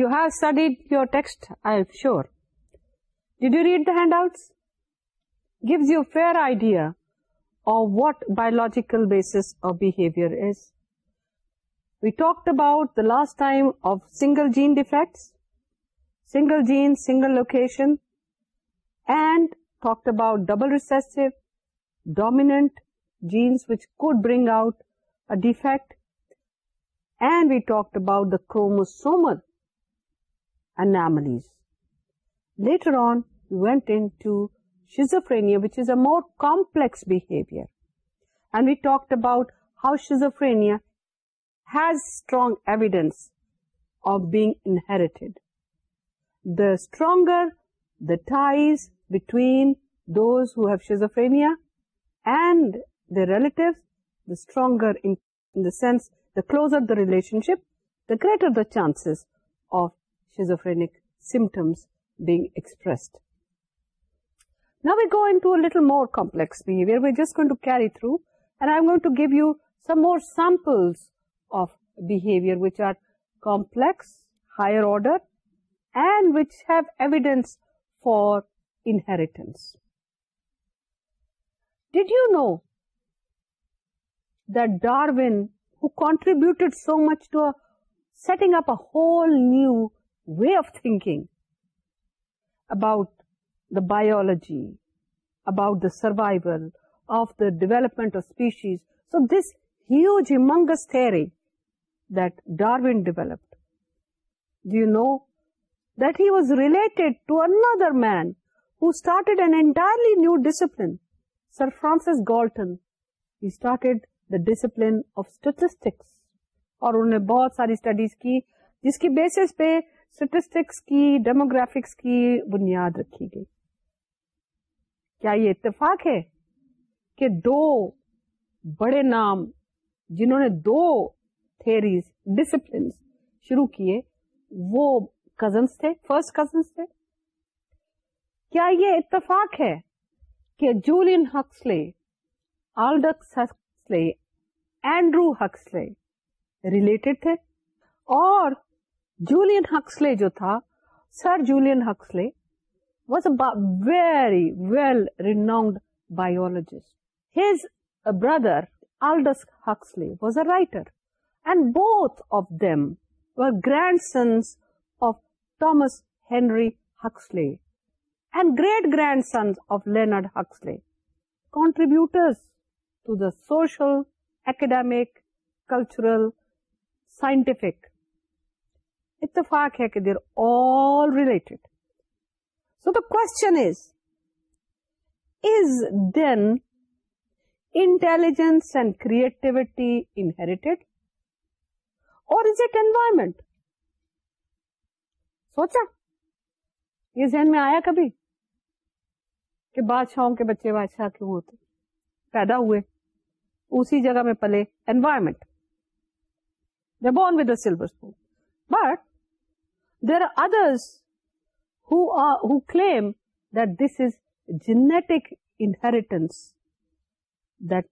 You have studied your text, I am sure. Did you read the handouts? Gives you a fair idea of what biological basis of behavior is. We talked about the last time of single gene defects, single gene, single location, and talked about double recessive, dominant genes which could bring out a defect, and we talked about the chromosomal anomalies. Later on, we went into schizophrenia, which is a more complex behavior. And we talked about how schizophrenia has strong evidence of being inherited. The stronger the ties between those who have schizophrenia and their relatives, the stronger in the sense, the closer the relationship, the greater the chances of frank symptoms now we go to لورکس for انٹنس did you know there one who contributed so much to setting up a new way of think about the biology about the survival of the development so this there been developed you know that he was related to another man who started an entirely new discipline sir Francis Galton he started the discipline of statistics اور انہوں نے بہت ساری studies کی جس کی basis پہ statistics کی ڈیموگرافکس کی بنیاد رکھی گئی کیا یہ اتفاق ہے کہ دو بڑے نام جنہوں نے دو تھیریز ڈسپلنس شروع کیے وہ کزنس تھے فرسٹ کزنس تھے کیا یہ اتفاق ہے کہ Julian Huxley Aldous Huxley Andrew Huxley related تھے اور جولین ہکسلے جو تھا sir Julian Huxley was a very well renowned رینڈ his brother Aldous Huxley was a writer and both of them grandsons of Thomas Henry Huxley and great grandsons of land Huxley contributor social academic cultural scientific اتفاق ہے کہ دیر all related so the question is is then intelligence and creativity inherited اور is it environment سوچا یہ ذہن میں آیا کبھی کہ بادشاہوں کے بچے بادشاہ کیوں ہوتے پیدا ہوئے اسی جگہ میں پلے environment the born with the spoon there others claim that this is genetic inheritance that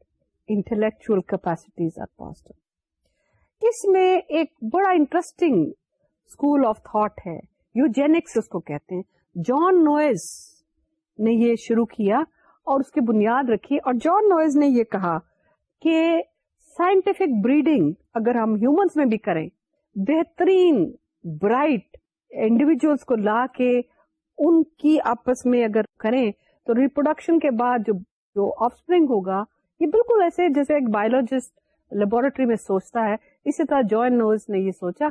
intellectual capacities are positive کس میں ایک بڑا انٹرسٹنگ اسکول آف تھاٹ ہے یو جینکس اس کو کہتے ہیں جان نوئس نے یہ شروع کیا اور اس کی بنیاد رکھی اور جان نوئز نے یہ کہا کہ سائنٹفک بریڈنگ اگر ہم ہیومنس میں بھی کریں بہترین برائٹ انڈیویجلس کو لا کے ان کی آپس میں اگر کریں تو ریپروڈکشن کے بعد جو جو آف اسپرنگ ہوگا یہ بالکل ایسے جیسے ایک بایولوجسٹ لیبوریٹری میں سوچتا ہے اسی طرح جوائن نوز نے یہ سوچا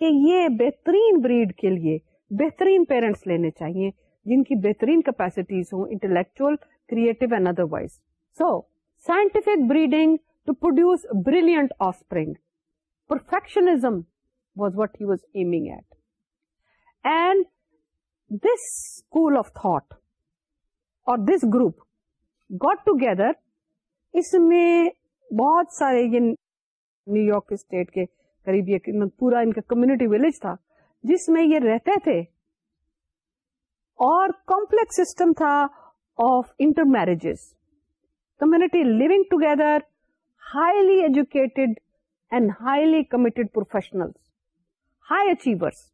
کہ یہ بہترین بریڈ کے لیے بہترین پیرنٹس لینے چاہیے جن کی بہترین کیپیسیٹیز ہوں intellectual creative and otherwise so scientific breeding to produce brilliant offspring perfectionism was what he was aiming at and this school of thought اور دس گروپ گیٹ ٹوگیدر اس میں بہت سارے یہ نیو یارک اسٹیٹ کے قریب یہ پورا ان کا کمیونٹی ولیج تھا جس میں یہ رہتے تھے اور کمپلیکس سسٹم تھا of intermarriages community living together highly educated and highly committed professional high achievers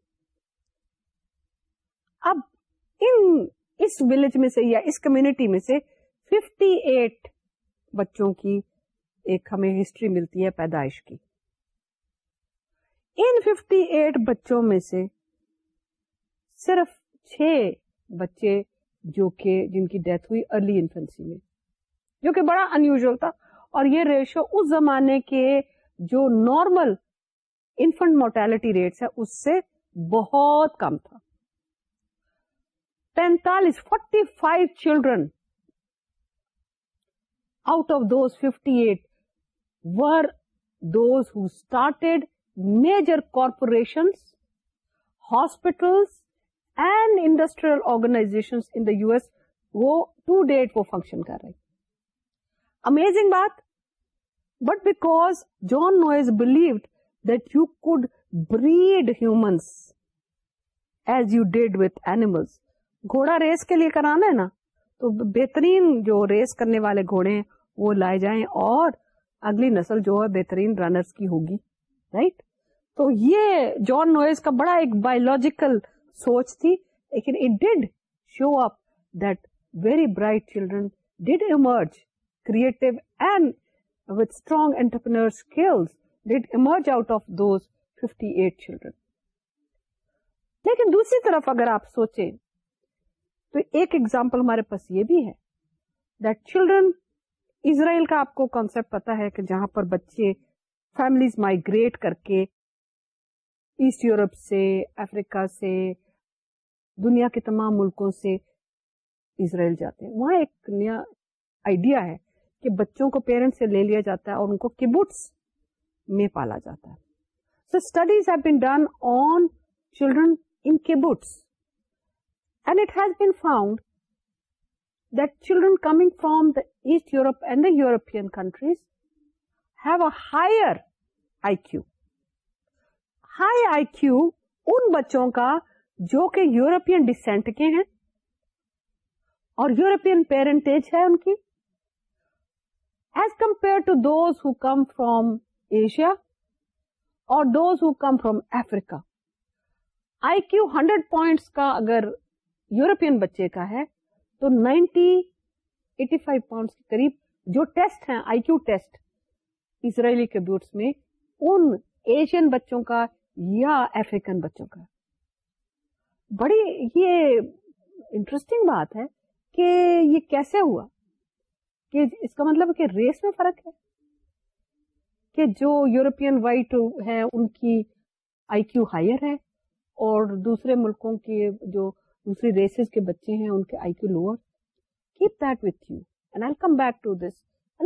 ان اس ولیج میں سے یا اس کمیونٹی میں سے 58 بچوں کی ایک ہمیں ہسٹری ملتی ہے پیدائش کی ان 58 بچوں میں سے صرف چھ بچے جو کہ جن کی ڈیتھ ہوئی ارلی انفینسی میں جو کہ بڑا انیوژل تھا اور یہ ریشو اس زمانے کے جو نارمل انفنٹ مورٹیلٹی ریٹس ہے اس سے بہت کم تھا پینتالیس forty five children out of those fifty eight were those who started major corporation hospitals and industrial organization in the U S وہ ٹو ڈیٹ وہ فنکشن کر رہے امیزنگ بات but back John noise believed that you could breed humans as you did with animals گھوڑا race کے لیے کرانا ہے نا تو بہترین جو ریس کرنے والے گھوڑے ہیں وہ لائے جائیں اور اگلی نسل جو ہے بہترین رنرس کی ہوگی رائٹ تو یہ جان نوئز کا بڑا ایک بایولوجیکل سوچ تھی لیکن it did show up that very bright children did emerge creative and with strong skills did emerge out of those fifty eight children لیکن دوسری طرف اگر آپ سوچیں تو ایک ایگزامپل ہمارے پاس یہ بھی ہے دیٹ چلڈرن اسرائیل کا آپ کو کانسپٹ پتا ہے کہ جہاں پر بچے فیملیز مائگریٹ کر کے ایسٹ یورپ سے افریقہ سے دنیا کے تمام ملکوں سے اسرائیل جاتے ہیں وہاں ایک نیا آئیڈیا ہے کہ بچوں کو پیرنٹس سے لے لیا جاتا ہے اور ان کو کبوٹس میں پالا جاتا ہے so studies have been done on children in kibbutz been found that children coming from the asset Europe and the European countries have a higher I Q I کچ ان بچوں کا جو کہ یوروپین ڈسینٹ کے ہیں اور European parentage ہے ان کی as compared to those who come from Asia اور those who come from Africa I Q hundred points کا اگر یورپین بچے کا ہے تو نائنٹی ایٹی فائیو پاؤنڈ کے قریب جو ٹیسٹ ہیں I Q test Israeli kibbutz میں ان ایشین بچوں کا یا افریقن بچوں کا بڑی یہ انٹرسٹنگ بات ہے کہ یہ کیسے ہوا کہ اس کا مطلب کہ ریس میں فرق ہے کہ جو یورپین وائٹ ہے ان کی آئی کیو ہائر ہے اور دوسرے ملکوں کے جو دوسری ریسز کے بچے ہیں ان کے I Q lower keep that with you and come back to this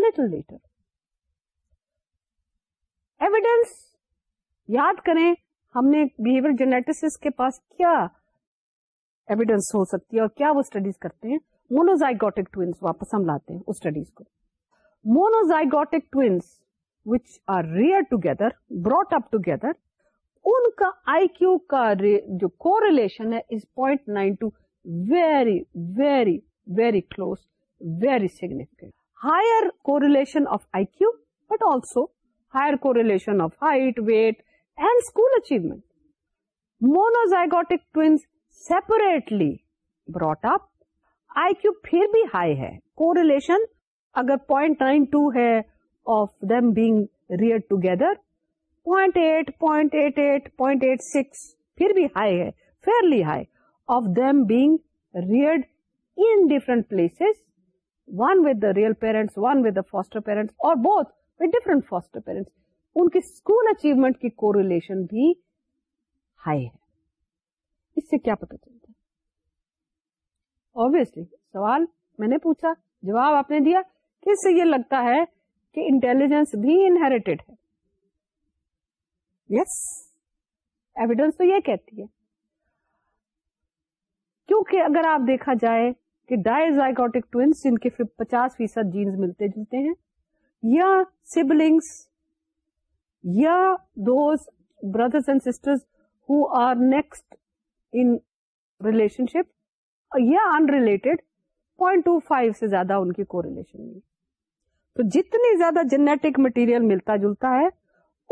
little later evidence یاد کریں ہم نے بہیویئر جینیٹس کے پاس کیا ایویڈینس ہو سکتی ہے اور کیا وہ اسٹڈیز کرتے ہیں مونوزائگوٹک ٹوینس واپس ہم لاتے ہیں اس اسٹڈیز کو monozygotic twins which are reared together brought up together ان کا آئی کیو کا جو relation very very very close very significant higher correlation of I Q but also higher correlation of height weight and school achievement monozygotic twins separately brought up I Q پھر بھی high ہے correlation اگر point nine two ہے of them being reared together point eight point eight eight point eight six پھر بھی high ہے fairly high of them being reared different place one with the real parents one with the foster parents اور different foster parents ان کی school achievement correlation بھی high ہے اس سے کیا پتا چلتا سوال میں نے پوچھا جواب آپ نے دیا کہ اس سے یہ لگتا ہے کہ انٹیلیجنس بھی انہیریٹیڈ ہے یس ایویڈینس تو یہ کہتی ہے کیونکہ اگر آپ دیکھا جائے کہ ٹوئنس جن کے پچاس فیصد جینس ملتے جلتے ہیں یا سبلنگس یا دوست brothers and sister who are next in relationship یا unrelated point two five سے زیادہ ان کی کو ریلیشن تو جتنی زیادہ جنیٹک مٹیریل ملتا جلتا ہے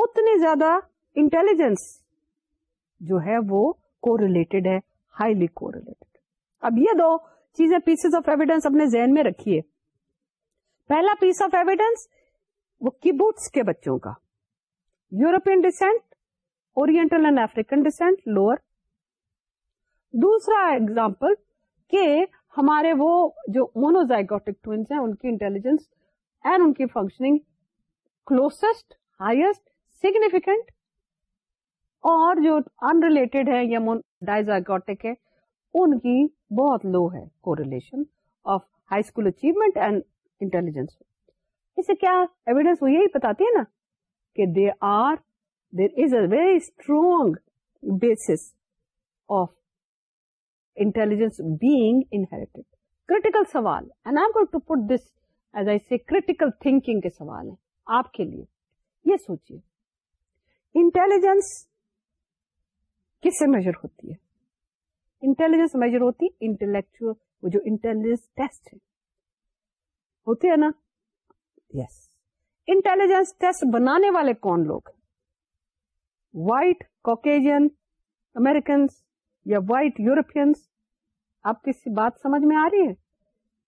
اتنی زیادہ انٹیلیجنس جو ہے وہ کو ریلیٹڈ ہے ہائیلی کو ریلیٹڈ اب یہ دو چیزیں پیسز آف ایویڈینس اپنے ذہن میں رکھیے پہلا پیس آف ایویڈینس وہ کیبوٹس کے بچوں کا European descent oriental and African descent lower دوسرا ایگزامپل کہ ہمارے وہ جو مونوزائگوٹک ٹوئنس ہیں ان کی انٹیلیجنس اینڈ ان کی فنکشنگ کلوسٹ ہائیسٹ سیگنیفیکینٹ جو انیلیٹ ہے یا ڈائزاگوٹک ہے ان کی بہت لو ہے correlation of high achievement اس سے کیا ایویڈینس یہی بتاتی ہے نا کہ they are there a very strong base of intelligence being انہیں کر سوال ہیں آپ کے لیے یہ سوچیے انٹیلیجنس کس سے میجر ہوتی ہے انٹیلیجنس میجر ہوتی ہے جو انٹیلیجنس ٹیسٹ ہے ہوتے ہیں نا یس انٹیلیجنس ٹیسٹ بنانے والے کون لوگ وائٹ کوکیجن امیرکنس یا وائٹ یورپینس آپ کسی بات سمجھ میں آ رہی ہے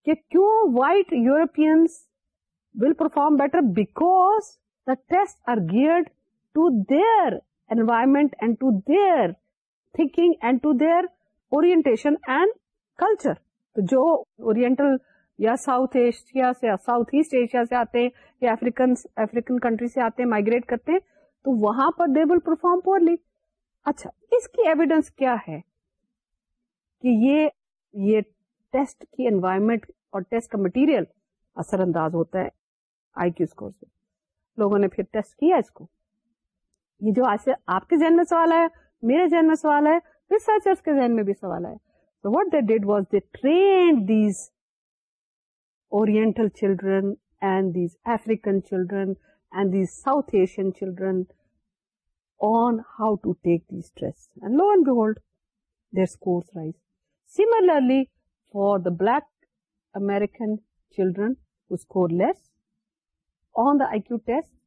کہ کیوں white Europeans will perform better because the test are gear environment and to their thinking and to their orientation and culture. تو جو اورینٹل یا ساؤتھ ایشیا سے ساؤتھ ایسٹ ایشیا سے آتے ہیں یا افریقن افریقن کنٹری سے آتے ہیں مائگریٹ کرتے ہیں تو وہاں پر دے ول پرفارم پورلی اچھا اس کی ایویڈینس کیا ہے کہ یہ یہ ٹیسٹ کی انوائرمنٹ اور ٹیسٹ کا مٹیریل اثر انداز ہوتا ہے آئی کیو اسکور سے لوگوں نے پھر ٹیسٹ کیا اس کو یہ جو آج سے آپ کے ذہن میں سوال آیا میرے ذہن میں سوال آیا ریسرچر کے ذہن میں بھی سوال آیا تو what they did was they train these اور children and these African children and these South Asian children on how to take these stress love and be hold their scores rise similarly for the black American children score less on the I Q test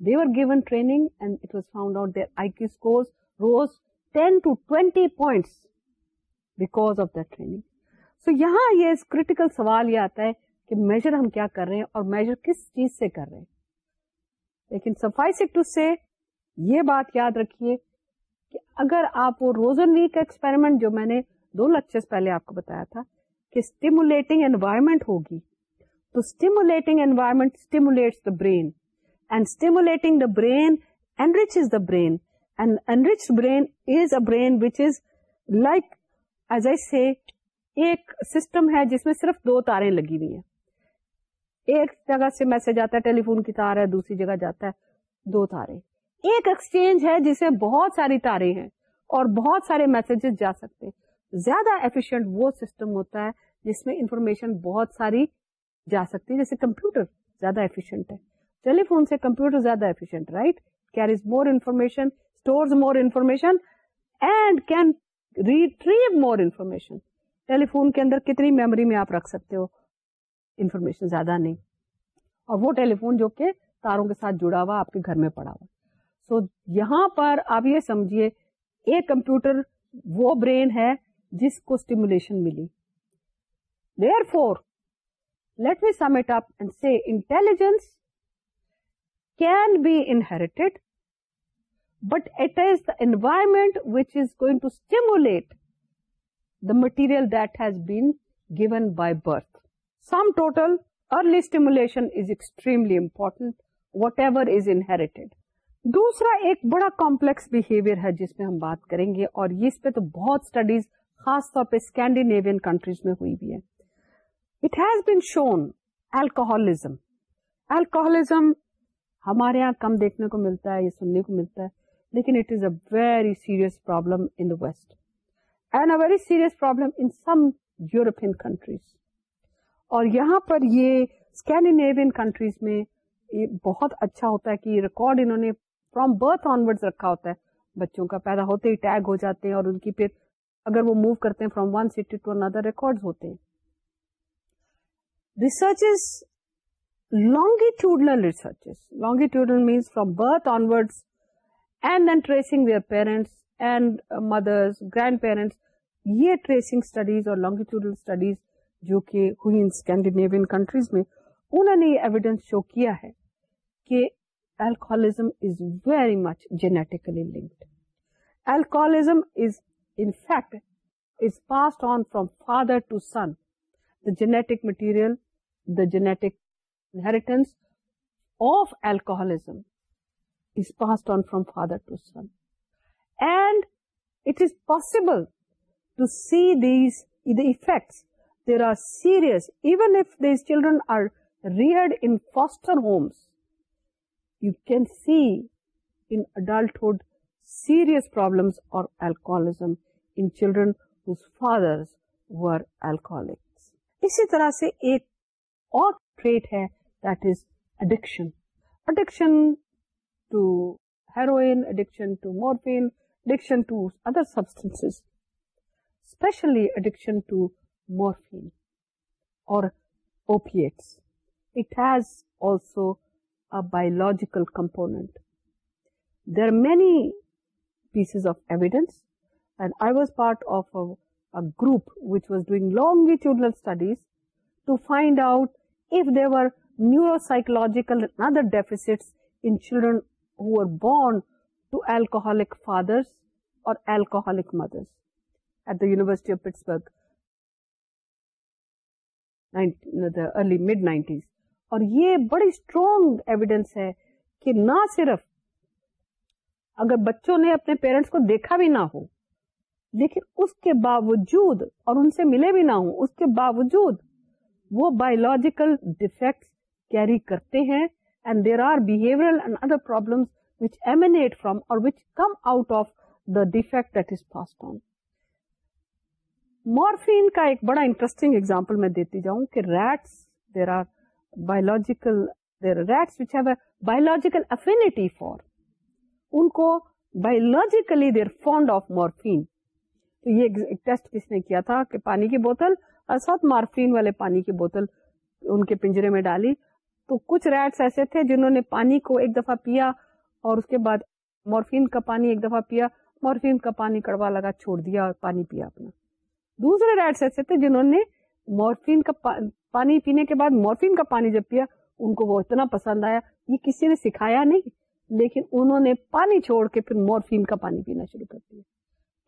they were given training and it was found out their IQ scores rose 10 to 20 points because of that training. So, یہاں یہ اس critical سوال یہ آتا ہے کہ measure ہم کیا کر رہے ہیں اور measure کس چیز سے کر رہے ہیں. لیکن suffice it to say یہ بات یاد رکھیے کہ اگر آپ وہ روزن ویک ایکسپیرمنٹ جو میں نے دو لیکچرز پہلے آپ کو بتایا تھا کہ اسٹیمولیٹنگ انوائرمنٹ ہوگی تو stimulating environment stimulates the brain and stimulating the is is the which is is a I like ایک سسٹم ہے جس میں صرف دو تاریں لگی ہوئی ہیں ایک جگہ سے میسج آتا ہے ٹیلی فون کی تار ہے دوسری جگہ جاتا ہے دو تارے ایک ایکسچینج ہے جس میں بہت ساری تارے ہیں اور بہت سارے میسجز جا سکتے ہیں زیادہ ایفیشینٹ وہ سسٹم ہوتا ہے جس میں انفارمیشن بہت ساری جا سکتی ہے جیسے کمپیوٹر زیادہ ایفیشینٹ ہے ٹیلیفون سے کمپیوٹر زیادہ right more more more information information information and can retrieve telephone کے اندر کتنی میموری میں آپ رکھ سکتے ہو انفارمیشن زیادہ نہیں اور وہ ٹیلیفون جو کہ تاروں کے ساتھ جڑا ہوا آپ کے گھر میں پڑا ہوا سو یہاں پر آپ یہ سمجھیے ایک کمپیوٹر وہ برین ہے جس کو اسٹیمولیشن ملی there for let me sum it up intelligence can be انہ but it is the environment which is going to stem this beautiful relationally important whatever is inherited دوسرا ایک بڑا کمپلیکس بہیویئر ہے جس میں ہم بات کریں گے اور اس پہ تو بہت اسٹڈیز خاص طور پہ اسکینڈینیوین کنٹریز میں ہوئی بھی ہے it has been shown alcoholism alcoholism ہمارے یہاں کم دیکھنے کو ملتا ہے یا سننے کو ملتا ہے لیکن it is a very serious problem in the waste and a very serious problem in some European countries اور یہاں پر یہ اسکینڈینیوین کنٹریز میں یہ بہت اچھا ہوتا ہے کہ یہ ریکارڈ انہوں نے فرام برتھ آنورڈ رکھا ہوتا ہے بچوں کا پیدا ہوتے ہی ٹیگ ہو جاتے ہیں اور ان کی پھر اگر وہ موو کرتے ہیں فرام ون سٹی ٹو اندر ریکارڈ ہوتے ہیں researches longitudinal researches. Longitudinal means from birth onwards and then tracing their parents and uh, mothers, grandparents. یہ ٹریسنگ اور لانگیٹیوڈلز جو کہ ہوئی اسکینڈیوین کنٹریز میں انہوں نے یہ ایویڈینس شو کیا ہے کہ alcohol is very much genetically linked alcohol is in fact is passed on from father to son the genetic material the genetic heritance of alcoholism is pass on from father to son and it is possible effects there are serious even if this children are rear homes you can see in adulthood serious problem اور اسی طرح سے ایک اور biological component there many pieces of evidence I was part of group which was doing لانگیز to find out if there neuropsychological and other deficits in children who were born to alcoholic fathers or alcoholic mothers at the University of Pittsburgh in the early mid-90s. اور یہ بڑی strong evidence ہے کہ نہ صرف اگر بچوں نے اپنے پیرنٹس کو دیکھا بھی نہ ہو لیکن اس کے باوجود اور ان سے ملے بھی نہ ہو اس کے باوجود وہ بایولوجیکل ڈیفیکٹ کیری کرتے ہیں and there are on morphine کا ایک بڑا انٹرسٹنگ ایگزامپل میں rats there are affinity for ان کو biologically there fond of morphine تو یہ ٹیسٹ کس نے کیا تھا کہ پانی کی بوتل اور ساتھ مارفین والے پانی کی بوتل ان کے پنجرے میں ڈالی تو کچھ ریٹس ایسے تھے جنہوں نے پانی کو ایک دفعہ پیا اور اس کے بعد مورفین کا پانی ایک دفعہ پیا مورفین کا پانی کڑوا لگا چھوڑ دیا اور پانی پیا اپنا دوسرے ریٹس ایسے تھے جنہوں نے مورفین کا پانی پینے کے بعد مورفین کا پانی جب پیا ان کو وہ اتنا پسند آیا یہ کسی نے سکھایا نہیں لیکن انہوں نے پانی چھوڑ کے پھر مورفین کا پانی پینا شروع کر دیا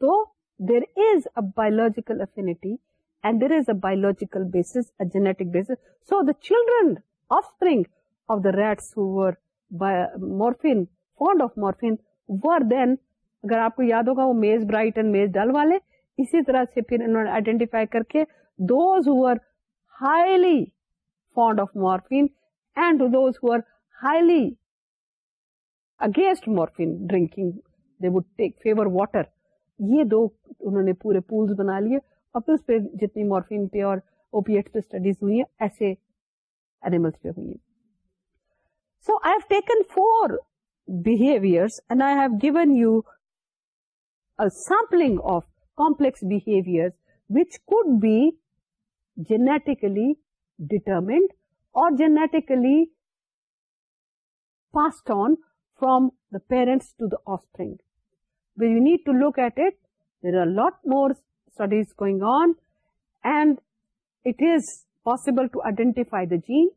تو there is a biological affinity and there is a biological basis a genetic basis so the children red more of more than اگر آپ کو یاد ہوگا اسی طرح سے ٹیک فیور واٹر یہ دو انہوں نے پورے پولز بنا لیے اور جتنی مورفین پہ اور ایسے اینیملس پہ ہوئی ہیں so I have taken four behaviours and I have given you sampling of complex behaviour which could be genetically determined اور genetically passed on from the parents to the thing we you need to look at it there are lot more studies going on and it is possible to identify the gene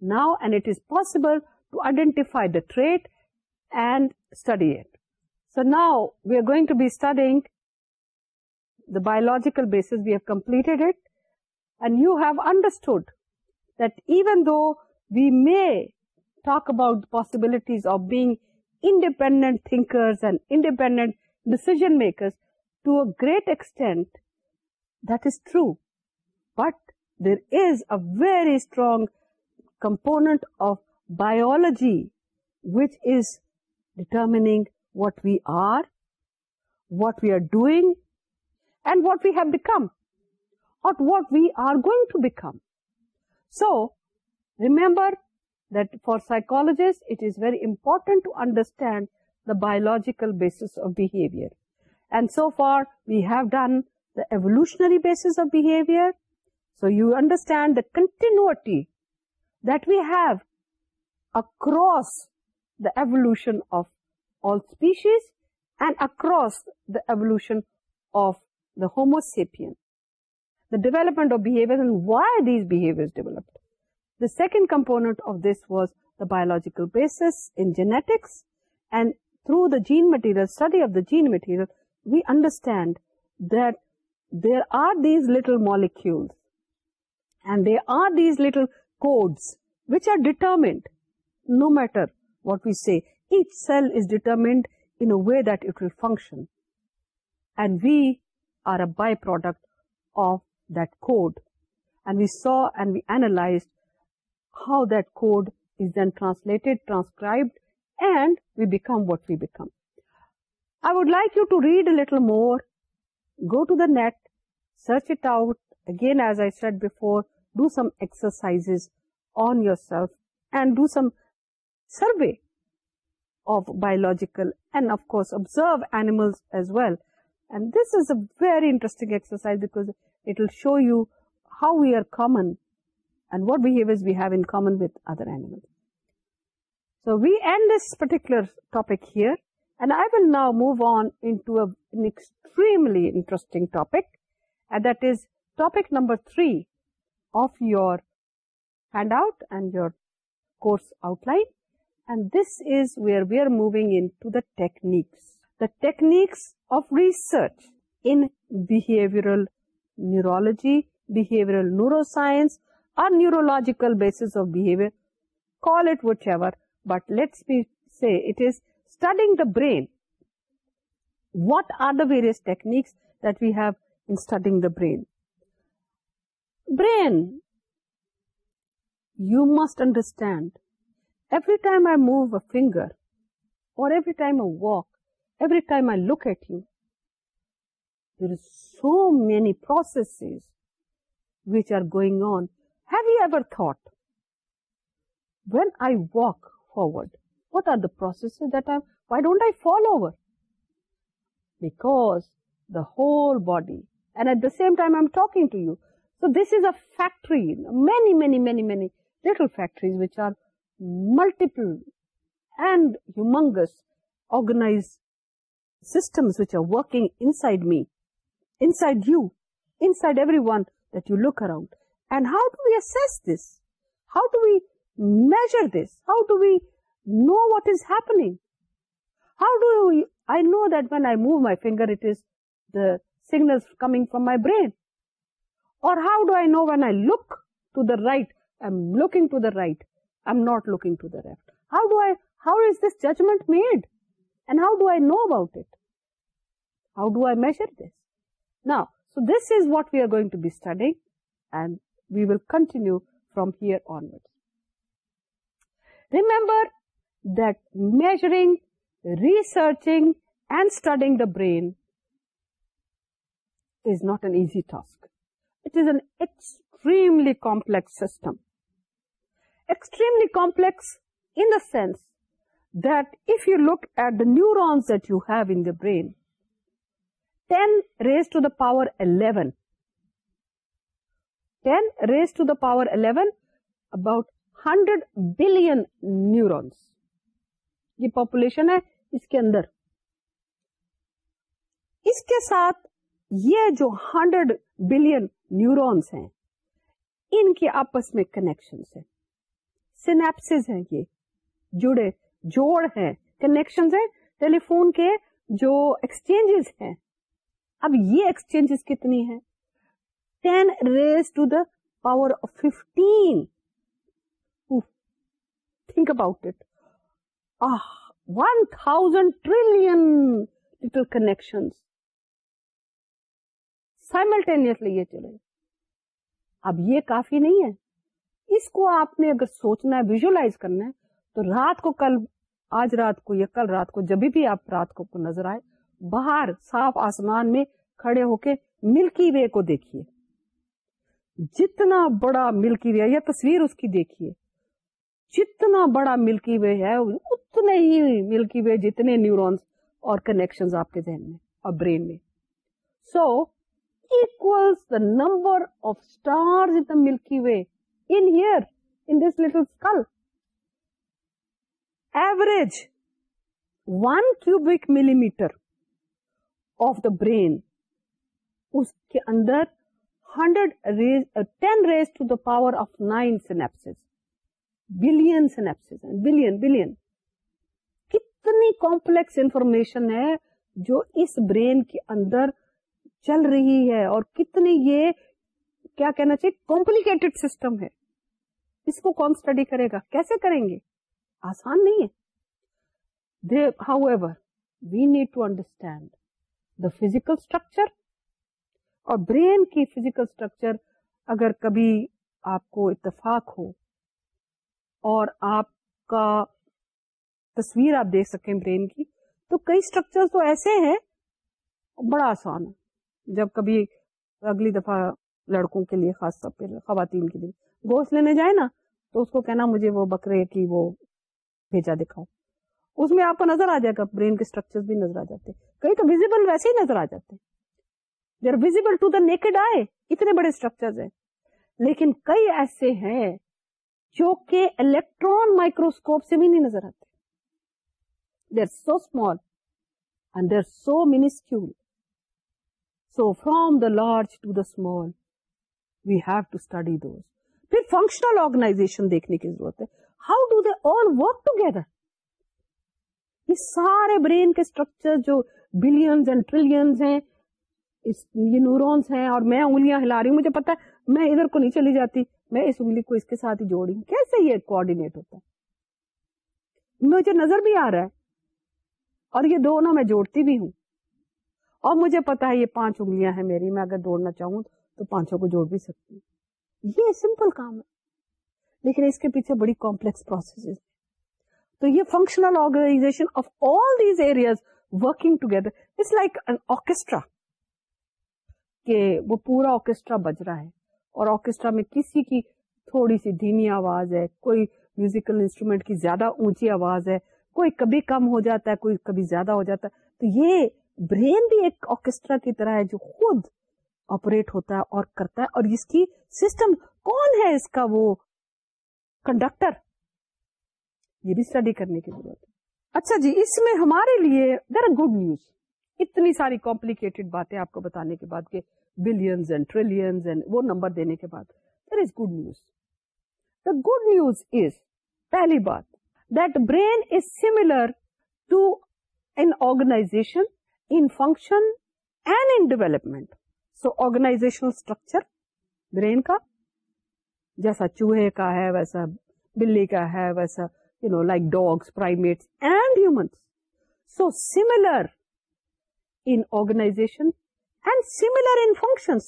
now, and it is possible to identify the trait and study it. So now we are going to be studying the biological basis. We have completed it, and you have understood that even though we may talk about the possibilities of being independent thinkers and independent decision makers, to a great extent that is true, but there is a very strong component of biology which is determining what we are, what we are doing, and what we have become, or what we are going to become. So, remember that for psychologists, it is very important to understand the biological basis of behavior. And so far, we have done the evolutionary basis of behavior, so you understand the continuity that we have across the evolution of all species and across the evolution of the Homo sapien. The development of behaviors and why these behaviors developed. The second component of this was the biological basis in genetics, and through the gene material, study of the gene material, we understand that there are these little molecules and there are these little codes which are determined, no matter what we say. Each cell is determined in a way that it will function. And we are a byproduct of that code. And we saw and we analyzed how that code is then translated, transcribed, and we become what we become. I would like you to read a little more. Go to the net, search it out, again as exercise on yourself do some survey of biologicals observe animal S valid this as a will show you how you are commanded with animal so with this particular topic here and I will now move on to interesting topic topic number 3 of your handout and your course outline, and this is where we are moving into the techniques of research in behavioral neurology, behavioral neuroscience, or neurological basis of behavior, call it whichever, but let's say it is studying the brain. What are the various techniques that we have in studying the brain? brain. You must understand, every time I move a finger, or every time I walk, every time I look at you, there is so many processes which are going on. Have you ever thought, when I walk forward, what are the processes that why don't I fall over? Because the whole body, and at the same time I'm talking to you, so this is a factory, many little factories which are multiple and humongous organized systems which are working inside me, inside you, inside everyone that you look around. And how do we assess this? How do we measure this? How do we know what is happening? How do we, I know that when I move my finger, it is the signals coming from my brain. Or how do I know when I look to the right, I'm looking to the right, I'm not looking to the left? How is this judgment made? And how do I know about it? How do I measure this? Now, so this is what we are going to be studying, and we will continue from here onwards. Remember that measuring, researching, and studying the brain is not an easy task. Extremely complex system extremely complex in the sense if you look at the neurons you have brain raise to the power eleven ten raise to the power eleven about hundred billion neurons یہ population ہے اس کے اندر اس کے ساتھ یہ جو hundred billion neurons ہیں ان کے آپس میں کنیکشن ہیں سینپس ہیں یہ جڑے جوڑ ہیں کنیکشن فون کے جو ایکسچینج ہیں اب یہ ایکسچینجز کتنی ہیں ten raise to the power of fifteen think about it one thousand trillion little connection simultaneously یہ چلے اب یہ کافی نہیں ہے اس کو آپ نے اگر سوچنا ہے ویژلائز کرنا ہے تو رات رات رات رات کو کو کو کو کل کل آج یا بھی آپ نظر آئے باہر صاف آسمان میں کھڑے ہو کے ملکی وے کو دیکھیے جتنا بڑا ملکی وے یا تصویر اس کی دیکھیے جتنا بڑا ملکی وے ہے اتنے ہی ملکی وے جتنے نیورونس اور کنیکشن آپ کے ذہن میں اور برین میں so so, number of star the ملکی وے in this لوریج one cubic millimetre of the brain اس کے اندر hundred raise ten raise to the power of nine synapse billion synapse billion billion کتنی کمپلیکس انفارمیشن ہے جو اس brain کے اندر چل رہی ہے اور کتنی یہ کیا کہنا چاہیے کمپلیکیٹڈ سسٹم ہے اس کو کون اسٹڈی کرے گا کیسے کریں گے آسان نہیں ہے however we need to understand the physical structure اور برین کی فزیکل اسٹرکچر اگر کبھی آپ کو اتفاق ہو اور آپ کا تصویر آپ دیکھ سکیں برین کی تو کئی اسٹرکچر تو ایسے ہیں بڑا آسان ہے جب کبھی اگلی دفعہ لڑکوں کے لیے خاص طور پہ خواتین کے لیے گوشت لینے جائے نا تو اس کو کہنا مجھے وہ بکرے کی وہ بھیجا دکھاؤ اس میں آپ کو نظر آ جائے گا برین کے اسٹرکچر بھی نظر آ جاتے تو ویزیبل ویسے ہی نظر آ جاتے visible to the naked eye اتنے بڑے اسٹرکچر ہیں لیکن کئی ایسے ہیں جو کہ الیکٹران مائکروسکوپ سے بھی نہیں نظر آتے they they are are so so small and so from the large to the small we have to study those پھر فنکشنل آرگنائزیشن دیکھنے کی ضرورت ہے how do they all work together یہ سارے برین کے اسٹرکچر جو بلینس ہیں یہ نیورونس ہیں اور میں انگلیاں ہلا رہی ہوں مجھے پتا ہے میں ادھر کو نہیں چلی جاتی میں اس انگلی کو اس کے ساتھ ہی جوڑی کیسے یہ کوآڈینیٹ ہوتا ہے مجھے نظر بھی آ رہا ہے اور یہ دونوں میں جوڑتی بھی ہوں اور مجھے پتا ہے یہ پانچ انگلیاں ہیں میری میں اگر دوڑنا چاہوں تو پانچوں کو جوڑ بھی سکتی ہوں یہ سمپل کام ہے لیکن اس کے پیچھے بڑی کمپلیکس پروسیس تو یہ functional organisation of all these working together it's like an orchestra کہ وہ پورا آرکیسٹرا بج رہا ہے اور آرکیسٹرا میں کسی کی تھوڑی سی دھیمی آواز ہے کوئی میوزیکل انسٹرومینٹ کی زیادہ اونچی آواز ہے کوئی کبھی کم ہو جاتا ہے کوئی کبھی زیادہ ہو جاتا ہے تو یہ برین بھی ایک آرکیسٹرا کی طرح ہے جو خود آپریٹ ہوتا ہے اور کرتا ہے اور اس کی سسٹم کون ہے اس کا وہ کنڈکٹر یہ بھی اسٹڈی کرنے کی ضرورت ہے اچھا جی اس میں ہمارے لیے در گڈ نیوز اتنی ساری کمپلیکیٹڈ باتیں آپ کو بتانے کے بعد بلینز اینڈ اینڈ ٹریلینز وہ نمبر دینے کے بعد there is good news the good news is پہلی بات that brain is similar to an organization function and in development so organisational structure brain کا جیسا چوہے کا ہے ویسا بلی کا ہے ویسا you know like dogs primates and human so similar in organisation and similar in function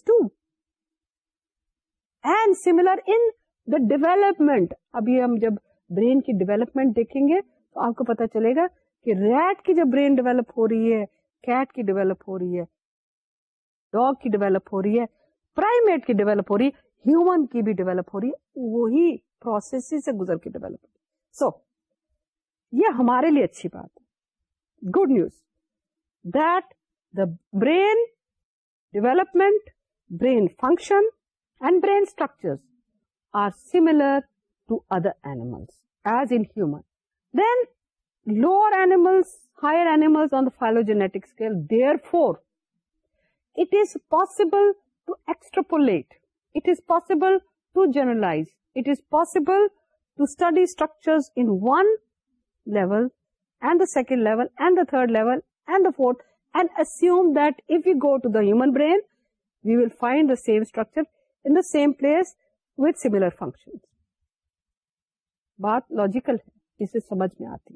in the development ابھی ہم جب برین کی ڈیولپمنٹ دیکھیں گے تو آپ کو پتا چلے گا کہ ریٹ کی جب برین ڈیولپ ہو رہی ہے کیٹ کی ڈیولپ ہو رہی ہے ڈاگ کی ڈیولپ ہو رہی ہے پرائمیٹ کی ڈیولپ ہو رہی ہے ہیومن کی بھی ڈیولپ ہو رہی ہے وہی پروسیس سے گزر کے ڈیولپ ہو رہی سو یہ ہمارے لیے اچھی بات ہے good news that the brain development brain function and brain structure are similar to other animals as in human than higher mammal on the phylogenetic scale therefore it is possible to extrapolate it is possible to جرلابل to study structure and the second level and the third level and the fourth and so on if you go to the human brain we will find the same structure in the same place with similar function بات logical ہے جسے سمجھ میں آتی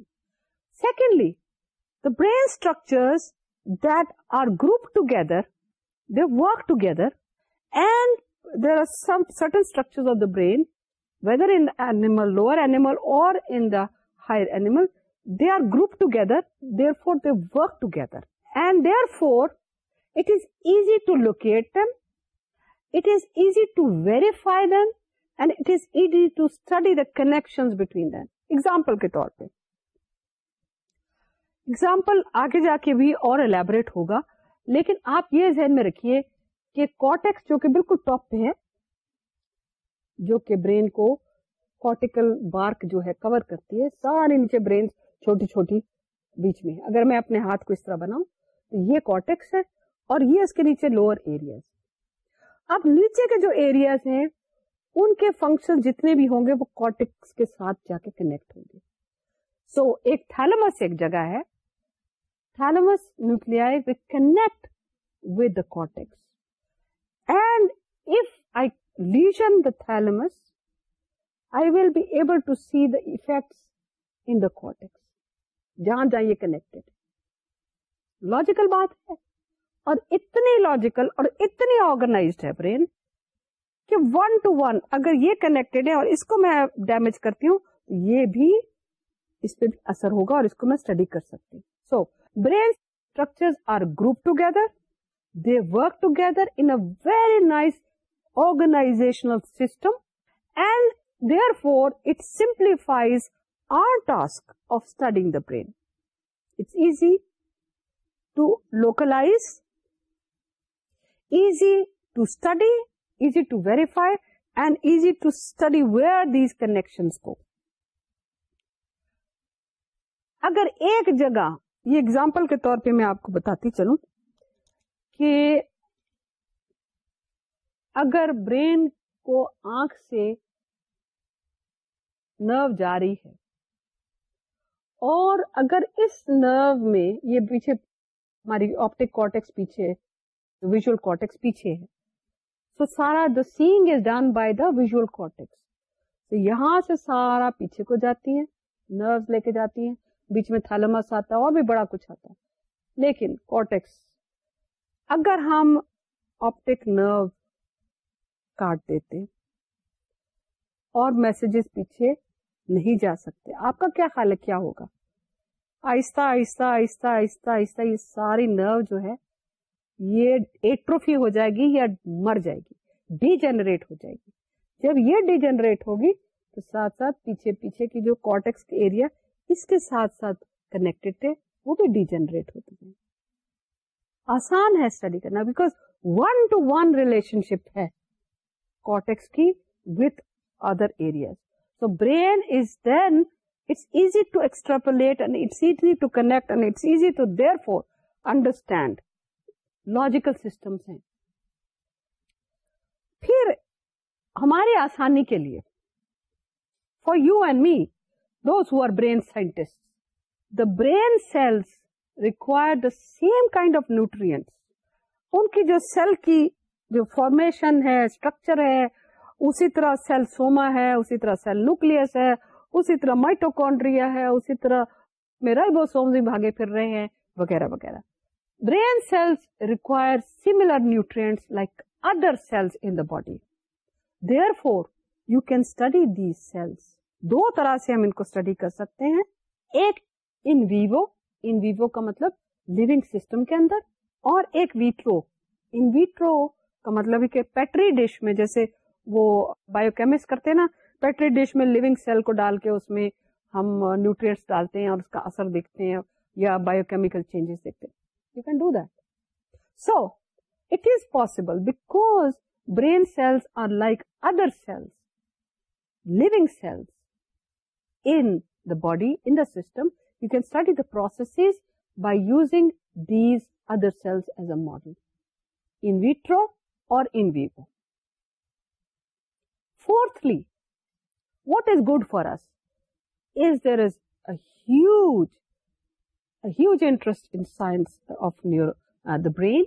secondly the brain structure group together work together and there آرٹنٹر are group together they are for work together and they are for it easy to locate then it easy to verify then and اٹھی to study the connection then example کے طور پہ example آگے جا کے بھی اور elaborate ہوگا لیکن آپ یہ ذہن میں رکھیے کہ کارٹیکس جو کہ بالکل ٹاپ پہ ہے جو کہ برین کو کوٹیکل بارک جو ہے کور کرتی ہے سارے نیچے برین چھوٹی چھوٹی بیچ میں اگر میں اپنے ہاتھ کو اس طرح بناؤں تو یہ کارٹیکس ہے اور یہ اس کے نیچے لوور ایریاز اب نیچے کے جو ایریاز ہیں ان کے فنکشن جتنے بھی ہوں گے وہ کارٹیکس کے ساتھ جا کے کنیکٹ ہوں گے سو so, ایک تھالمس ایک جگہ ہے نیوکلیا کنیکٹ واٹیکس بی ایبلکل بات ہے اور اتنی لاجیکل اور اتنی آرگنائزڈ ہے برین کہ ون ٹو ون اگر یہ کنیکٹڈ ہے اور اس کو میں ڈیمیج کرتی ہوں تو یہ بھی اس پہ بھی اثر ہوگا اور اس کو میں اسٹڈی کر سکتی ہوں so brain structure are group together they work together very nice organisation some and they for it simplifies our task of studying the brain it's easy to localise easy to study easy to verify and easy to study where these connection کو اگر ایک جگہ یہ example کے طور پہ میں آپ کو بتاتی چلوں کہ اگر برین کو آنکھ سے نرو جاری ہے اور اگر اس نرو میں یہ پیچھے ہماری آپٹک کارٹیکس پیچھے ویژل کارٹیکس پیچھے ہے سو سارا the seeing is done by the visual cortex یہاں سے سارا پیچھے کو جاتی ہے نروز لے کے جاتی ہیں بیچ میں تھالمس آتا ہے اور بھی بڑا کچھ آتا ہے لیکن کارٹیکس اگر ہم آپٹک نرو کاٹ دیتے اور میسجز پیچھے نہیں جا سکتے آپ کا کیا خیال ہے کیا ہوگا آہستہ آہستہ آہستہ آہستہ آہستہ یہ ساری نرو جو ہے یہ ایٹروفی ہو جائے گی یا مر جائے گی ڈی جنریٹ ہو جائے گی جب یہ ڈی جنریٹ ہوگی تو ساتھ ساتھ پیچھے پیچھے کی جو کارٹیکس کے ایریا اس کے ساتھ ساتھ کنیکٹڈ تھے وہ بھی ڈیجنریٹ ہوتے ہیں آسان ہے اسٹڈی کرنا because one to one relationship ہے کی with other areas so brain is then it's easy to and it's easy to connect and it's easy to therefore understand logical systems ہیں پھر ہماری آسانی کے لیے for you and me دوسر brain scientist the brain cells require same kind of nutrient ان کی جو سیل کی جو فارمیشن ہے اسٹرکچر ہے اسی طرح سیل سوما ہے سیل نیوکلیس ہے اسی طرح مائٹروکون ہے اسی طرح میرے بھاگے پھر رہے ہیں وغیرہ وغیرہ brain cells require similar nutrients like other cells in the body therefore you can study the cells دو طرح سے ہم ان کو اسٹڈی کر سکتے ہیں ایک ان ویوو ان ویوو کا مطلب لیونگ سسٹم کے اندر اور ایک ویٹرو ان ویٹرو کا مطلب کہ پیٹری ڈش میں جیسے وہ بایو کیمسٹ کرتے ہیں نا پیٹری ڈش میں لیونگ سیل کو ڈال کے اس میں ہم نیوٹرینٹس ڈالتے ہیں اور اس کا اثر دیکھتے ہیں یا بایو کیمیکل چینجز دیکھتے ہیں you can do that so it is possible because brain cells are like other cells living cells in the body, in the system. You can study the processes by using these other cells as a model, in vitro or in vivo. Fourthly, what is good for us is there is a huge interest in science of uh, the brain,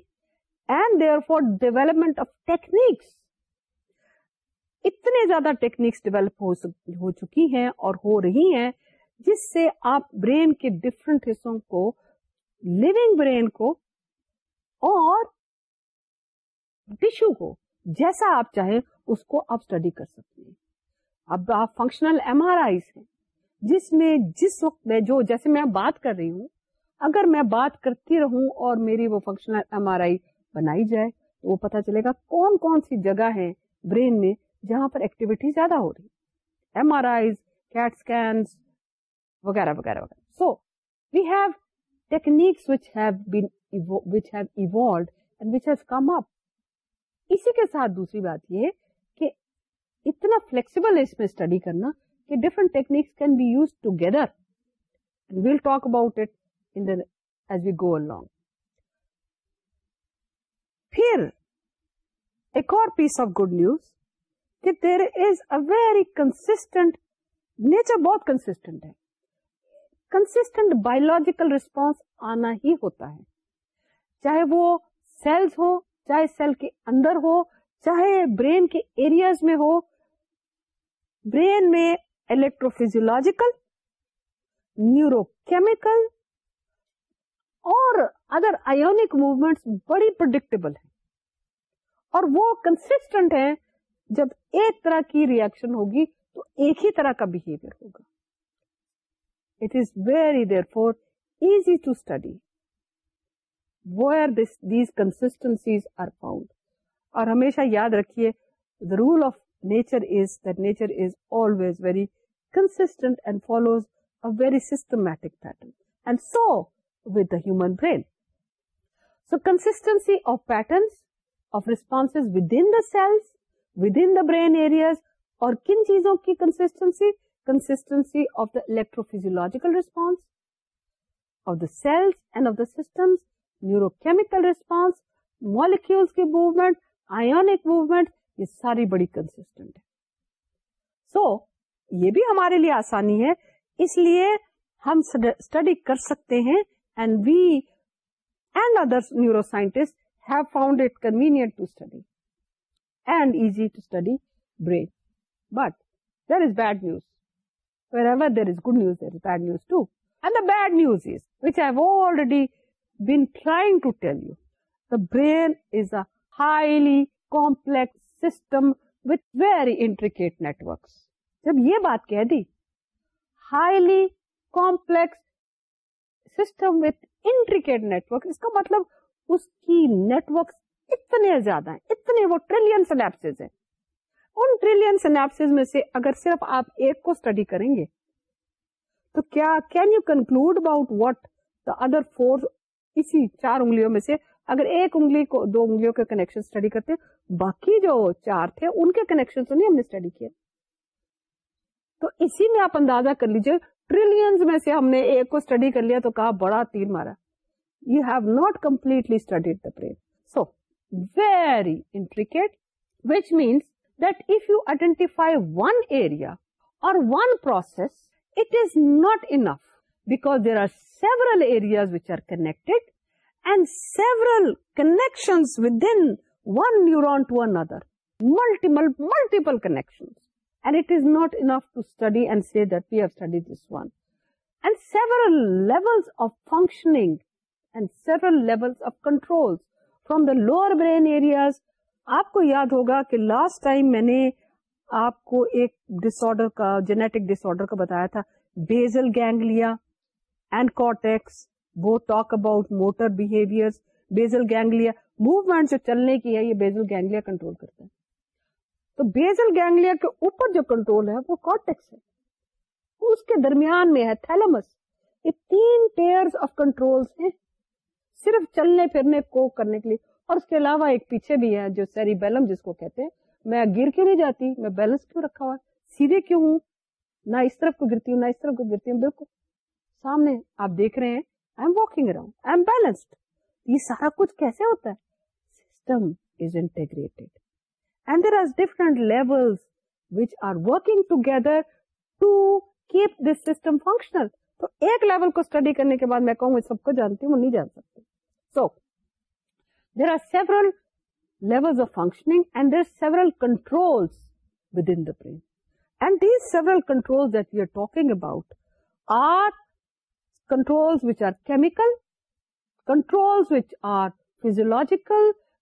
and therefore development of techniques اتنے زیادہ techniques develop ہو چکی ہیں اور ہو رہی ہیں جس سے آپ برین کے ڈفرینٹ حصوں کو لونگ برین کو اور ٹشو کو جیسا آپ چاہیں اس کو آپ اسٹڈی کر سکتے ہیں اب آپ فنکشنل ایم آر آئی ہیں جس میں جس وقت میں جو جیسے میں بات کر رہی ہوں اگر میں بات کرتی رہوں اور میری وہ فنکشنل ایم آر آئی بنائی جائے تو وہ پتا چلے گا کون کون سی جگہ ہے برین میں جہاں پر ایکٹیویٹی زیادہ ہو رہی ہے M R Is CAT scans وغیرہ وغیرہ وغیرہ so we have techniques which have been which have evolved and which has come up اسی کے ساتھ دوسری بات یہ کہ اتنا فلیکسیبل ہے اس میں اسٹڈی کرنا کہ different techniques can be use together we'll talk about it as we go along پھر ایک اور پیس آف گڈ نیوز کہ there is a very constant nature بہت کنسٹنٹ ہے کنسٹنٹ بایولوجیکل ریسپانس ریسپونس آنا ہی ہوتا ہے چاہے وہ سیلس ہو چاہے سیل کے اندر ہو چاہے برین کے ایریاز میں ہو برین میں الیکٹرو فیزیولوجیکل نیورو کیمیکل اور ادر آیونک موومینٹس بڑی پرڈکٹیبل ہے اور وہ کنسٹنٹ ہے جب ایک طرح کی ریئیکشن ہوگی تو ایک ہی طرح کا بہیویئر ہوگا it is very therefore easy to study where these constancies are found اور ہمیشہ یاد رکھیے the role of nature is that nature is always very constant and follows a very systematic pattern and so with the human brain so constancy of patterns of response within the cells within the brain areas اور کن چیزوں کی constancy constancy of the electrophysiological response of the cells and of the system neurochemical response molecule کی movement ionic movement یہ ساری بڑی constant ہے سو یہ بھی ہمارے لیے آسانی ہے اس لیے ہم اسٹڈی کر سکتے ہیں and we and other neuroscientist have found it convenient to study highly complex system with very intricate network جب یہ بات کہہ دی highly complex system with intricate network اس کا مطلب اس کی نیٹورکس اتنے زیادہ ہیں اتنے وہ ٹریلین سنیپسز ہیں ان ٹریلین سنیپسز میں سے اگر صرف آپ ایک کو اسٹڈی کریں گے تو کیا can you conclude about what the other four اسی چار انگلیوں میں سے اگر ایک انگلی کو دو انگلیوں کے کنیکشن اسٹڈی کرتے باقی جو چار تھے ان کے کنیکشن تو نہیں ہم نے اسٹڈی کیا تو اسی میں آپ اندازہ کر لیجیے ٹریلینز میں سے ہم نے ایک کو اسٹڈی کر لیا تو کہا بڑا تیر مارا you have not completely studied the brain so very intricate which means if you identify one area or one process not enough back there are several connect and سیوردر multiple multiple connection of functioning several level from the lower brain areas آپ کو یاد ہوگا کہ last time میں نے آپ کو ایک ڈس آڈر کا جینیٹک ڈس آڈر کا بتایا تھا بیزل گینگلیا اینڈ کارٹیکس وہ talk about motor behaviour basal ganglia movement جو چلنے کی ہے یہ بیزل گینگلیا کنٹرول کرتا ہے تو بیزل گینگلیا کے اوپر جو کنٹرول ہے وہ کارٹیکس ہے اس کے درمیان میں ہے تھیلمس یہ تین پیئر آف کنٹرول ہیں صرف چلنے پھرنے کو کرنے کے لیے اور اس کے علاوہ ایک پیچھے بھی ہے جو سیری بیلم جس کو کہتے ہیں میں گر کے نہیں جاتی میں بیلنس کیوں رکھا ہوا سیدھے کیوں ہوں نہ اس طرف کو گرتی ہوں نہ اس طرف کو گرتی ہوں بالکل سامنے آپ دیکھ رہے ہیں I I am am walking around balanced یہ سارا کچھ کیسے ہوتا ہے system system is integrated and there are are different level which working together to keep this functional تو ایک لیول کو اسٹڈی کرنے کے بعد میں کہوں سب کو جانتی ہوں نہیں جان سکتی there several level of functioning several control control about are control control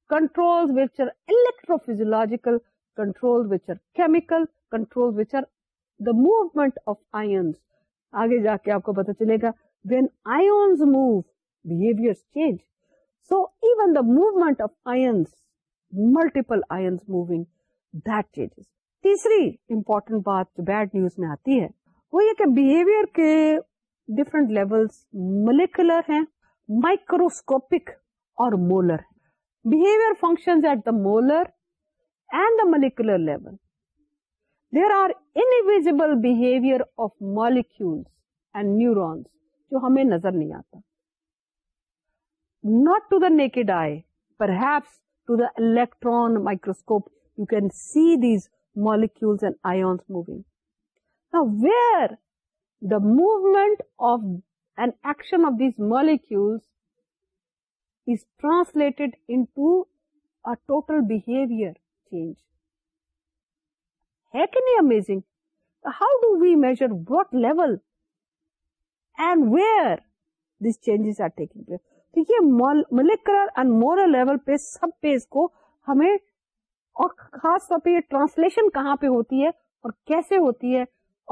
control chemical control moves آگے جا کے آپ کو پتا چلے گا ویئنز move behaviour change so even the movement of ions multiple ions move then تیسری امپورٹنٹ بات جو بیڈ نیوز میں آتی ہے وہ یہ کہ بہیویئر کے ڈفرنٹ لیولس ملیکولر ہیں مائکروسکوپک اور مولر ہیں behaviour function at the molar and the molecular level there are invisible behaviour of molecules and neurons جو ہمیں نظر نہیں آتا not to the naked eye, perhaps to the electron microscope, you can see these molecules and ions moving. Now, where the movement of an action of these molecules is translated into a total behavior change. Heckily amazing. How do we measure what level and where these changes are taking place? یہ and molar level پہ سب اس کو ہمیں اور خاص طور پہ یہ ٹرانسلیشن کہاں پہ ہوتی ہے اور کیسے ہوتی ہے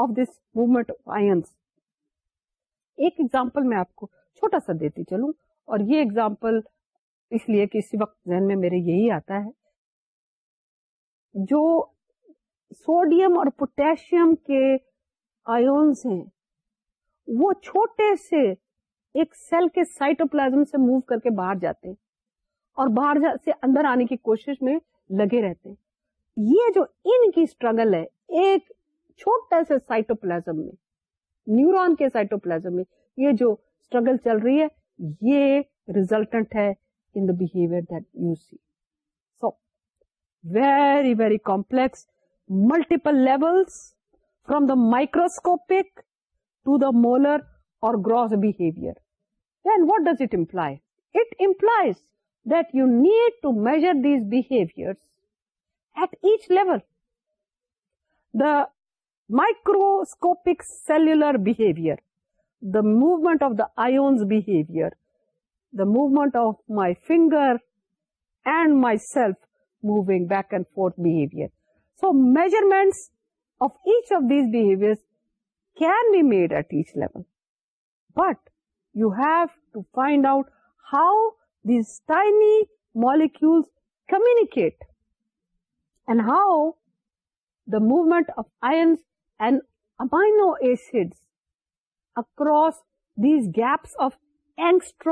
آف دس موومنٹ آئنس ایک ایگزامپل میں آپ کو چھوٹا سا دیتی چلوں اور یہ ایگزامپل اس لیے کہ اسی وقت ذہن میں میرے یہی آتا ہے جو سوڈیم اور پوٹیشیم کے آئنس ہیں وہ چھوٹے سے ایک سیل کے سائٹوپلازم سے موو کر کے باہر جاتے ہیں اور باہر سے اندر آنے کی کوشش میں لگے رہتے ہیں یہ جو ان کی اسٹرگل ہے ایک چھوٹے سے سائٹوپلازم میں نیورون کے سائٹوپلازم میں یہ جو اسٹرگل چل رہی ہے یہ ریزلٹنٹ ہے in the the behaviour that you see so very very complex multiple levels microscopic to the molar or gross behaviour then what does it imply? It implies that you need to measure these behaviors at each level. The microscopic cellular behavior, the movement of the ions behavior, the movement of my finger and myself moving back and forth behavior. So measurements of each of these behaviors can be made at each level. But you have to find out how the molecule communicate and how the movement of ions and ابائنو ایس across the gaps of اینکسٹر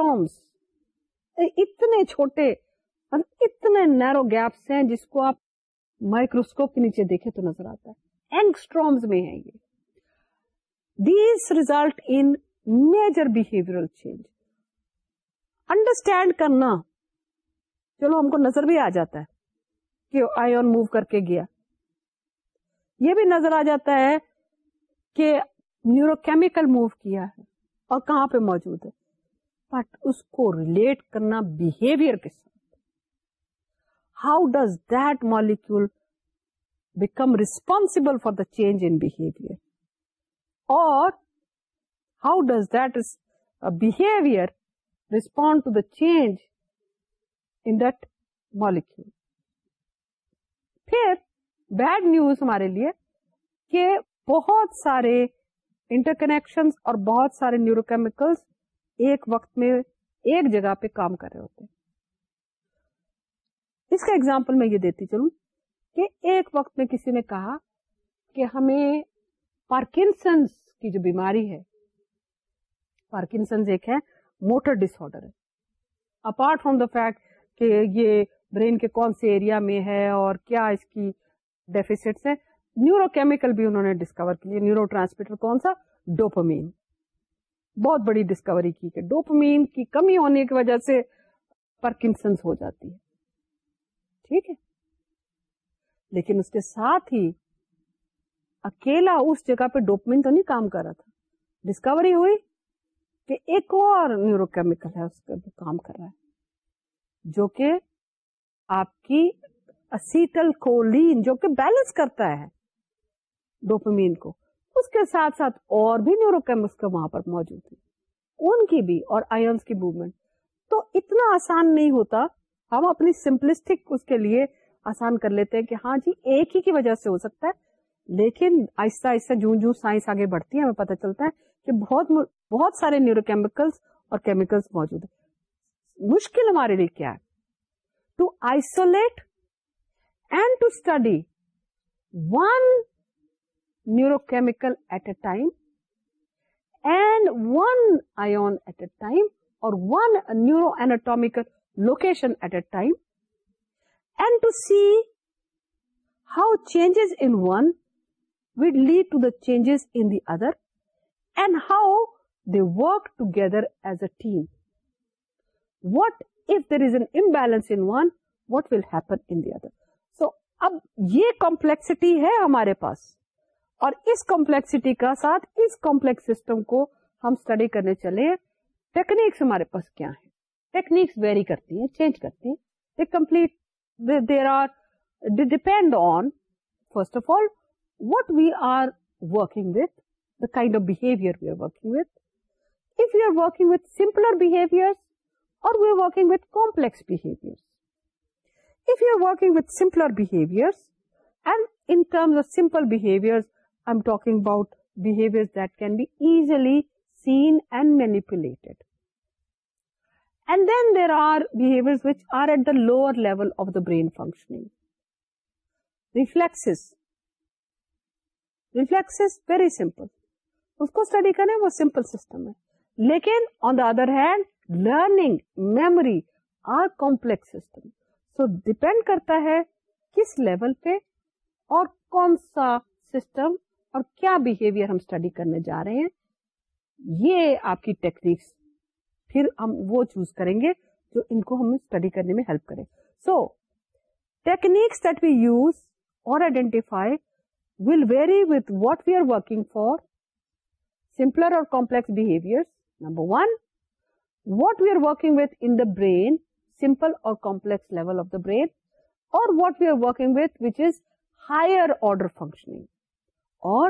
اتنے چھوٹے اتنے نیرو gaps ہیں جس کو آپ مائکروسکوپ کے نیچے دیکھے تو نظر آتا ہے یہ the result in major behaviour change understand کرنا چلو ہم کو نظر بھی آ جاتا ہے کہ آئی آن موو کر کے گیا یہ بھی نظر آ جاتا ہے کہ نیورو کیمیکل موو کیا ہے اور کہاں پہ موجود ہے بٹ اس کو ریلیٹ کرنا بہیویئر کے ساتھ how does that molecule become responsible for the change in behaviour or how does that behaviour respond to the change in molecule پھر بیڈ نیوز ہمارے لیے کہ بہت سارے انٹر کنیکشن اور بہت سارے نیورو کیمیکلس ایک وقت میں ایک جگہ پہ کام کر رہے ہوتے اس کا ایگزامپل میں یہ دیتی چلوں کہ ایک وقت میں کسی نے کہا کہ ہمیں پارکنسنس کی جو بیماری ہے پارکنسنز ایک ہے موٹر ڈسڈر ہے اپارٹ فروم دا فیکٹ کہ یہ برین کے کون سے ایریا میں ہے اور کیا اس کی ڈیفیسٹس ہیں نیورو کیمیکل بھی انہوں نے ڈسکور کی نیورو ٹرانسمیٹر کون سا بہت بڑی ڈسکوری کی کہ ڈوپمین کی کمی ہونے کی وجہ سے پارکنسنس ہو جاتی ہے ٹھیک ہے لیکن اس کے ساتھ ہی اکیلا اس جگہ پہ ڈوپمین تو نہیں کام کر رہا تھا ڈسکوری ہوئی ایک اور نیورو کیمیکل ہے اس کا کام کر رہا ہے جو کہ آپ کی اسیٹل کولین جو کہ بیلنس کرتا ہے ڈوپمین کو اس کے ساتھ ساتھ اور بھی نیورو کیمکس کا وہاں پر موجود ہیں ان کی بھی اور آئنس کی موومنٹ تو اتنا آسان نہیں ہوتا ہم اپنی سمپلسٹک اس کے لیے آسان کر لیتے ہیں کہ ہاں جی ایک ہی کی وجہ سے ہو سکتا ہے لیکن آہستہ آہستہ جون جون سائنس آگے بڑھتی ہے ہمیں پتہ چلتا ہے کہ بہت بہت سارے نیورو کیمیکلس اور کیمیکلس موجود ہیں مشکل ہمارے لیے کیا ہے to isolate and to study one neurochemical at a time and one ion at a time or one neuroanatomical location at a time and to see how changes in one would lead to the change other and how they work together as a team. What if there is an imbalance in one, what will happen in the other? So, اب یہ complexity ہے ہمارے پاس اور اس complexity کا ساتھ اس complex system کو ہم اسٹڈی کرنے چلے ٹیکنیکس ہمارے پاس کیا ہے ٹیکنیکس ویری کرتی ہیں چینج کرتی ہیں they complete there are are are depend on first of of all what we we working working with with the kind behaviour lower level brain functioning reflex reflex very simple اس کو study کریں وہ simple system ہے لیکن on the other hand learning memory are complex system so depend کرتا ہے کس level پہ اور کون سا سسٹم اور کیا بہیویئر ہم اسٹڈی کرنے جا رہے ہیں یہ آپ کی ٹیکنیکس پھر ہم وہ چوز کریں گے جو ان کو ہم اسٹڈی کرنے میں ہیلپ کریں so techniques that we use اور identify will very with what we are working for simpler اور complex behaviour number one what we are working with in brain simple اور complex level of the brain اور what we are working higher order functioning اور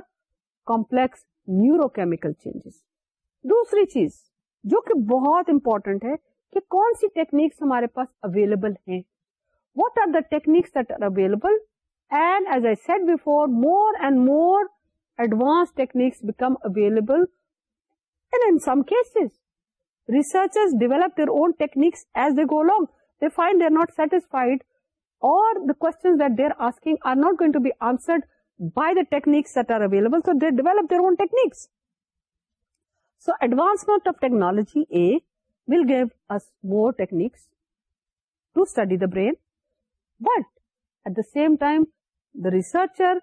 neurochemical changes دوسری چیز جو کہ بہت important ہے کہ کون سی ٹیکنیکس ہمارے پاس اویلبل ہے what are the techniques available and as I said before more and more advance techniques become available develop their own techniques as they go long the findings not going to be answered by the techniques develop their advancement of technology a well give اور techniques to study the brain but at the same time the researcher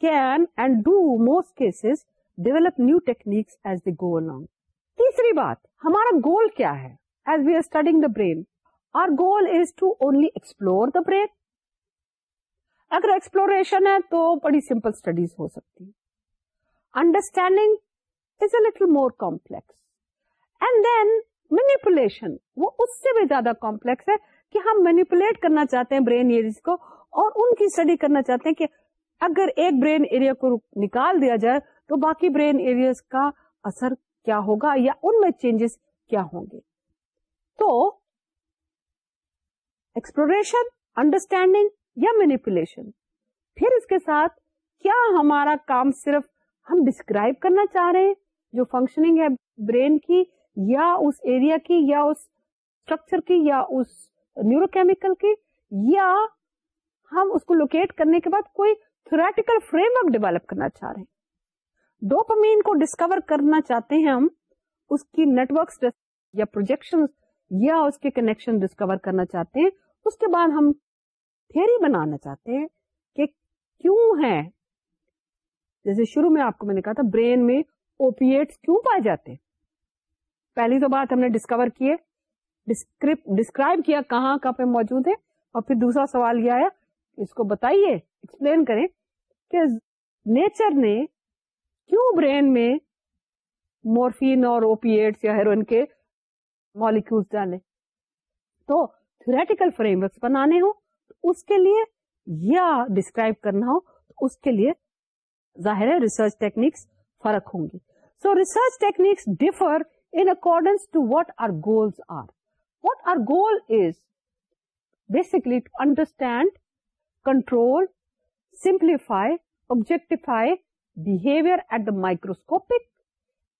can and do more cases develop new techniques تیسری بات ہمارا گول کیا ہے تو manipulation وہ اس سے بھی زیادہ کامپلیکس ہے کہ ہم مینیپولیٹ کرنا چاہتے ہیں برینز کو اور ان کی اسٹڈی کرنا چاہتے ہیں کہ اگر ایک برین ایریا کو نکال دیا جائے تو باقی برین ایریاز کا اثر کیا ہوگا یا ان میں چینجز کیا ہوں گے تو ایکسپلوریشن انڈرسٹینڈنگ یا مینیپولیشن پھر اس کے ساتھ کیا ہمارا کام صرف ہم ڈسکرائب کرنا چاہ رہے ہیں جو فنکشننگ ہے برین کی یا اس ایریا کی یا اس اسٹرکچر کی یا اس نیورو کیمیکل کی یا ہم اس کو لوکیٹ کرنے کے بعد کوئی تھوریٹیکل فریم ورک ڈیولپ کرنا چاہ رہے ہیں ڈوپامین کو ڈسکور کرنا چاہتے ہیں ہم اس کی نیٹورکس یا پروجیکشن یا اس کے کنیکشن ڈسکور کرنا چاہتے ہیں اس کے بعد ہم تھیری بنانا چاہتے ہیں کہ کیوں ہے جیسے شروع میں آپ کو میں نے کہا تھا برین میں اوپیٹ کیوں پائے جاتے ہیں پہلی تو بات ہم نے ڈسکور کیے ڈسکرائب کیا کہاں کہاں پہ موجود ہے اور پھر دوسرا سوال یہ آیا اس کو بتائیے ایکسپلین کریں کہ نیچر نے کیوں برین میں مورفین اور اوپیٹس یا ہیروئن کے مالیکولس ڈالے تو تھریٹیکل لیے یا ڈسکرائب کرنا ہو اس کے لیے ظاہر ہے ریسرچ ٹیکنیکس فرق ہوں گی so research techniques differ in accordance to what are goals are what are goal is basically to understand control simplify objectify behavior at the microscopic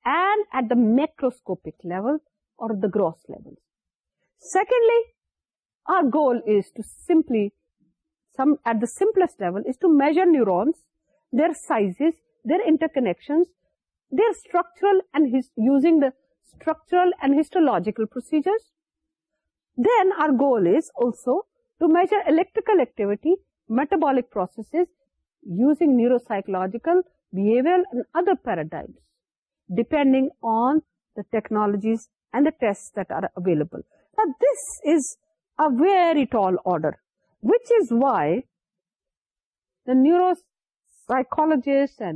and at the macroscopic level or the gross levels. Secondly, our goal is to simply, at the simplest level, is to measure neurons, their sizes, their interconnections, their structural and using the structural and histological procedures. Then our goal is also to measure electrical activity, metabolic processes using neuropsychological depending this is a where which is why the نیورسٹ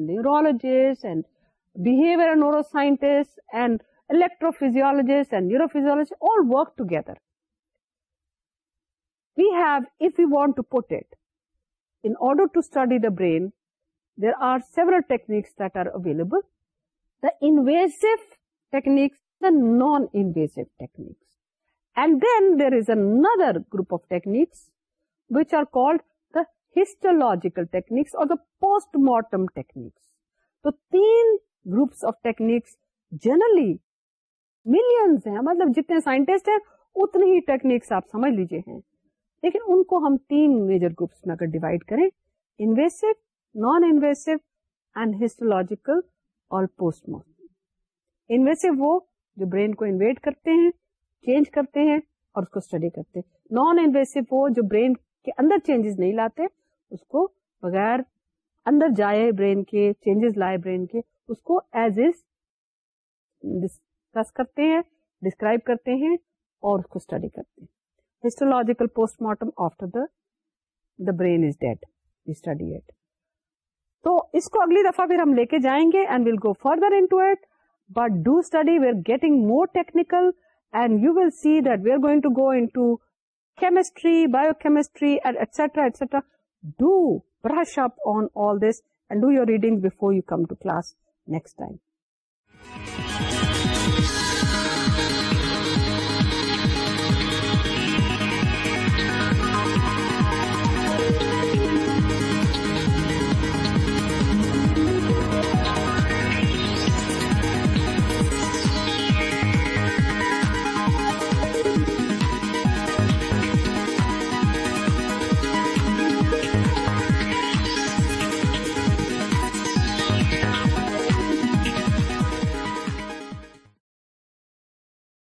neural scientist and الیکٹروفیز نیوروفیول all work together we have if you want to Potter to study the brain techniques are available the invasive techniques non techniques and then there is another group of techniques which are called the ہالوجیکل or post mortem techniques تو تین groups of techniques generally ملین مطلب جتنے scientist ہیں اتنے ہی techniques آپ سمجھ لیجیے لیکن ان کو ہم تین میجر گروپس میں اگر ڈیوائڈ کریں invasive non invasive and histological اور پوسٹ مارٹم انویسو وہ جو برین کو انویٹ کرتے ہیں چینج کرتے ہیں اور اس کو اسٹڈی کرتے ہیں نان انویسو وہ جو برین کے اندر چینجز نہیں لاتے اس کو بغیر اندر جائے برین کے چینجز لائے برین کے اس کو ایز از ڈسکس کرتے ہیں ڈسکرائب کرتے ہیں اور اس کو اسٹڈی کرتے ہیں histological post mortem after the the brain is dead study it تو اس کو اگلی دفعہ پھر ہم لے کے جائیں گے and we'll go further into but do study we are getting more technical and you will see that we are going to go into chemistry biochemistry etcetera etcetera do brush up on all this and do your reading before you come to class next time